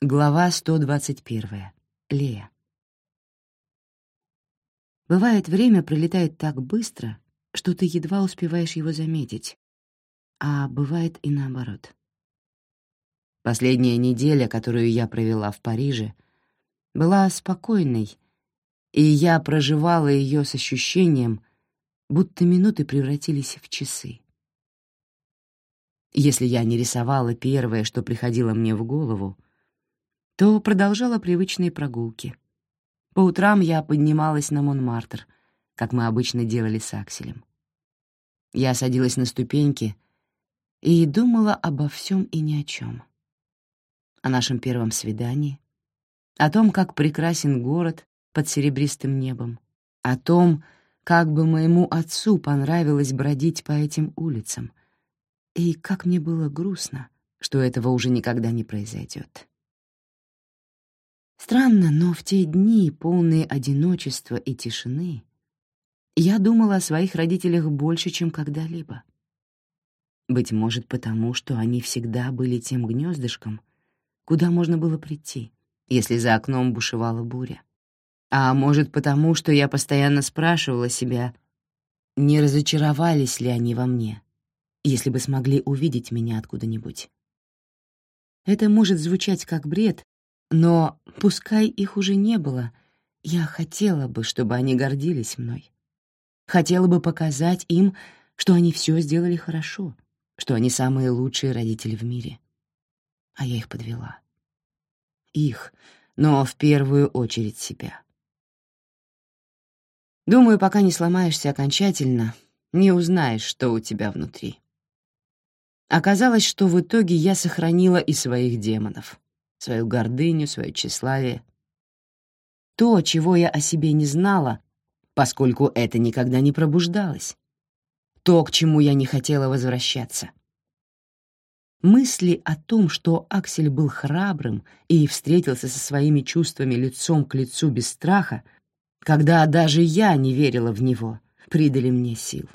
Глава 121. Лея. Бывает, время пролетает так быстро, что ты едва успеваешь его заметить, а бывает и наоборот. Последняя неделя, которую я провела в Париже, была спокойной, и я проживала ее с ощущением, будто минуты превратились в часы. Если я не рисовала первое, что приходило мне в голову — то продолжала привычные прогулки. По утрам я поднималась на Монмартр, как мы обычно делали с Акселем. Я садилась на ступеньки и думала обо всем и ни о чем. О нашем первом свидании, о том, как прекрасен город под серебристым небом, о том, как бы моему отцу понравилось бродить по этим улицам, и как мне было грустно, что этого уже никогда не произойдет. Странно, но в те дни, полные одиночества и тишины, я думала о своих родителях больше, чем когда-либо. Быть может, потому, что они всегда были тем гнездышком, куда можно было прийти, если за окном бушевала буря. А может, потому, что я постоянно спрашивала себя, не разочаровались ли они во мне, если бы смогли увидеть меня откуда-нибудь. Это может звучать как бред, но пускай их уже не было, я хотела бы, чтобы они гордились мной. Хотела бы показать им, что они все сделали хорошо, что они самые лучшие родители в мире. А я их подвела. Их, но в первую очередь себя. Думаю, пока не сломаешься окончательно, не узнаешь, что у тебя внутри. Оказалось, что в итоге я сохранила и своих демонов свою гордыню, свое тщеславие. То, чего я о себе не знала, поскольку это никогда не пробуждалось. То, к чему я не хотела возвращаться. Мысли о том, что Аксель был храбрым и встретился со своими чувствами лицом к лицу без страха, когда даже я не верила в него, придали мне сил.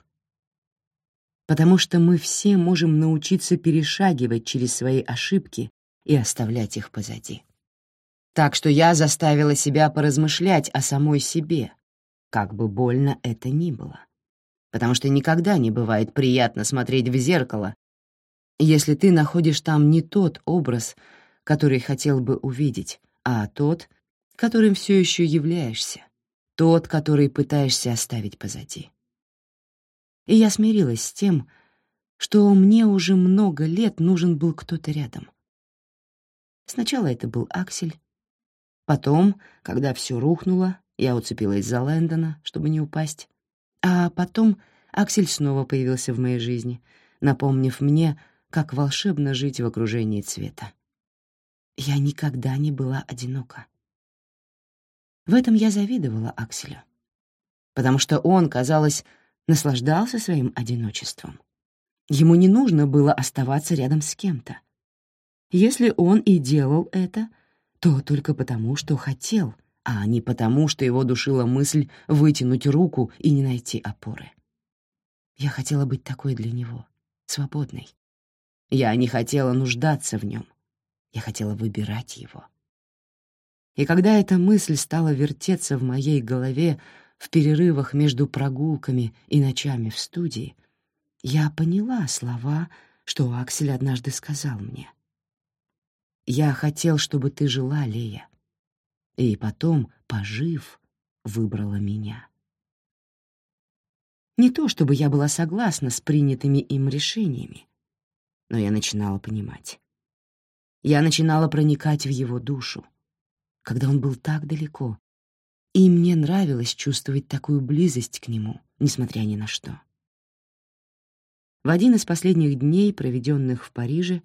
Потому что мы все можем научиться перешагивать через свои ошибки и оставлять их позади. Так что я заставила себя поразмышлять о самой себе, как бы больно это ни было. Потому что никогда не бывает приятно смотреть в зеркало, если ты находишь там не тот образ, который хотел бы увидеть, а тот, которым все еще являешься, тот, который пытаешься оставить позади. И я смирилась с тем, что мне уже много лет нужен был кто-то рядом, Сначала это был Аксель. Потом, когда все рухнуло, я уцепилась за Лэндона, чтобы не упасть. А потом Аксель снова появился в моей жизни, напомнив мне, как волшебно жить в окружении цвета. Я никогда не была одинока. В этом я завидовала Акселю, потому что он, казалось, наслаждался своим одиночеством. Ему не нужно было оставаться рядом с кем-то. Если он и делал это, то только потому, что хотел, а не потому, что его душила мысль вытянуть руку и не найти опоры. Я хотела быть такой для него, свободной. Я не хотела нуждаться в нем. Я хотела выбирать его. И когда эта мысль стала вертеться в моей голове в перерывах между прогулками и ночами в студии, я поняла слова, что Аксель однажды сказал мне — я хотел, чтобы ты жила, Лея. И потом, пожив, выбрала меня. Не то чтобы я была согласна с принятыми им решениями, но я начинала понимать. Я начинала проникать в его душу, когда он был так далеко, и мне нравилось чувствовать такую близость к нему, несмотря ни на что. В один из последних дней, проведенных в Париже,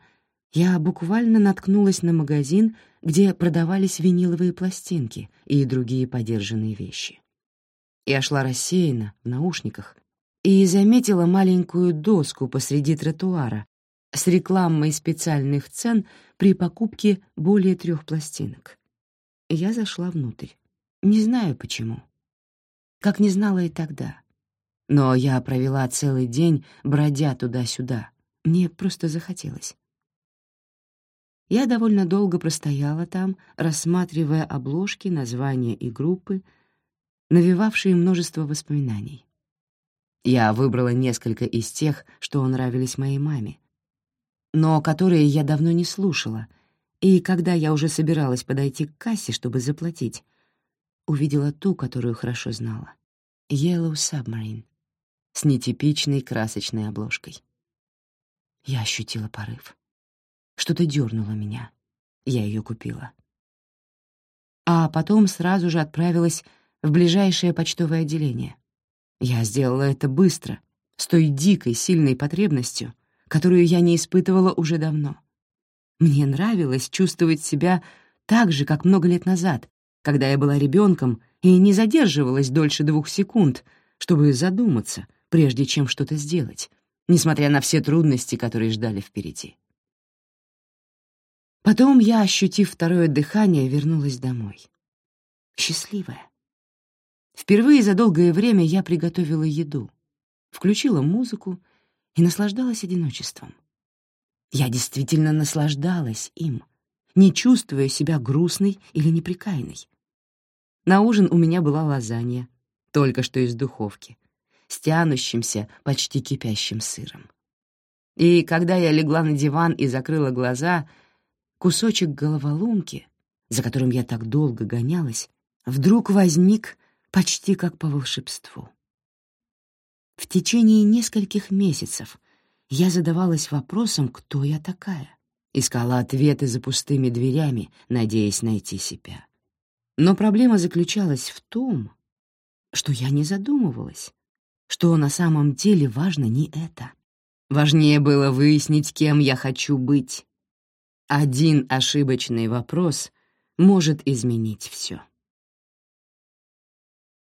я буквально наткнулась на магазин, где продавались виниловые пластинки и другие подержанные вещи. Я шла рассеянно, в наушниках, и заметила маленькую доску посреди тротуара с рекламой специальных цен при покупке более трех пластинок. Я зашла внутрь. Не знаю почему. Как не знала и тогда. Но я провела целый день, бродя туда-сюда. Мне просто захотелось. Я довольно долго простояла там, рассматривая обложки, названия и группы, навевавшие множество воспоминаний. Я выбрала несколько из тех, что нравились моей маме, но которые я давно не слушала, и когда я уже собиралась подойти к кассе, чтобы заплатить, увидела ту, которую хорошо знала — Yellow Submarine с нетипичной красочной обложкой. Я ощутила порыв. Что-то дернуло меня. Я ее купила. А потом сразу же отправилась в ближайшее почтовое отделение. Я сделала это быстро, с той дикой, сильной потребностью, которую я не испытывала уже давно. Мне нравилось чувствовать себя так же, как много лет назад, когда я была ребенком и не задерживалась дольше двух секунд, чтобы задуматься, прежде чем что-то сделать, несмотря на все трудности, которые ждали впереди. Потом я, ощутив второе дыхание, вернулась домой. Счастливая. Впервые за долгое время я приготовила еду, включила музыку и наслаждалась одиночеством. Я действительно наслаждалась им, не чувствуя себя грустной или неприкаянной. На ужин у меня была лазанья, только что из духовки, с тянущимся, почти кипящим сыром. И когда я легла на диван и закрыла глаза, кусочек головоломки, за которым я так долго гонялась, вдруг возник почти как по волшебству. В течение нескольких месяцев я задавалась вопросом, кто я такая, искала ответы за пустыми дверями, надеясь найти себя. Но проблема заключалась в том, что я не задумывалась, что на самом деле важно не это. Важнее было выяснить, кем я хочу быть. Один ошибочный вопрос может изменить все.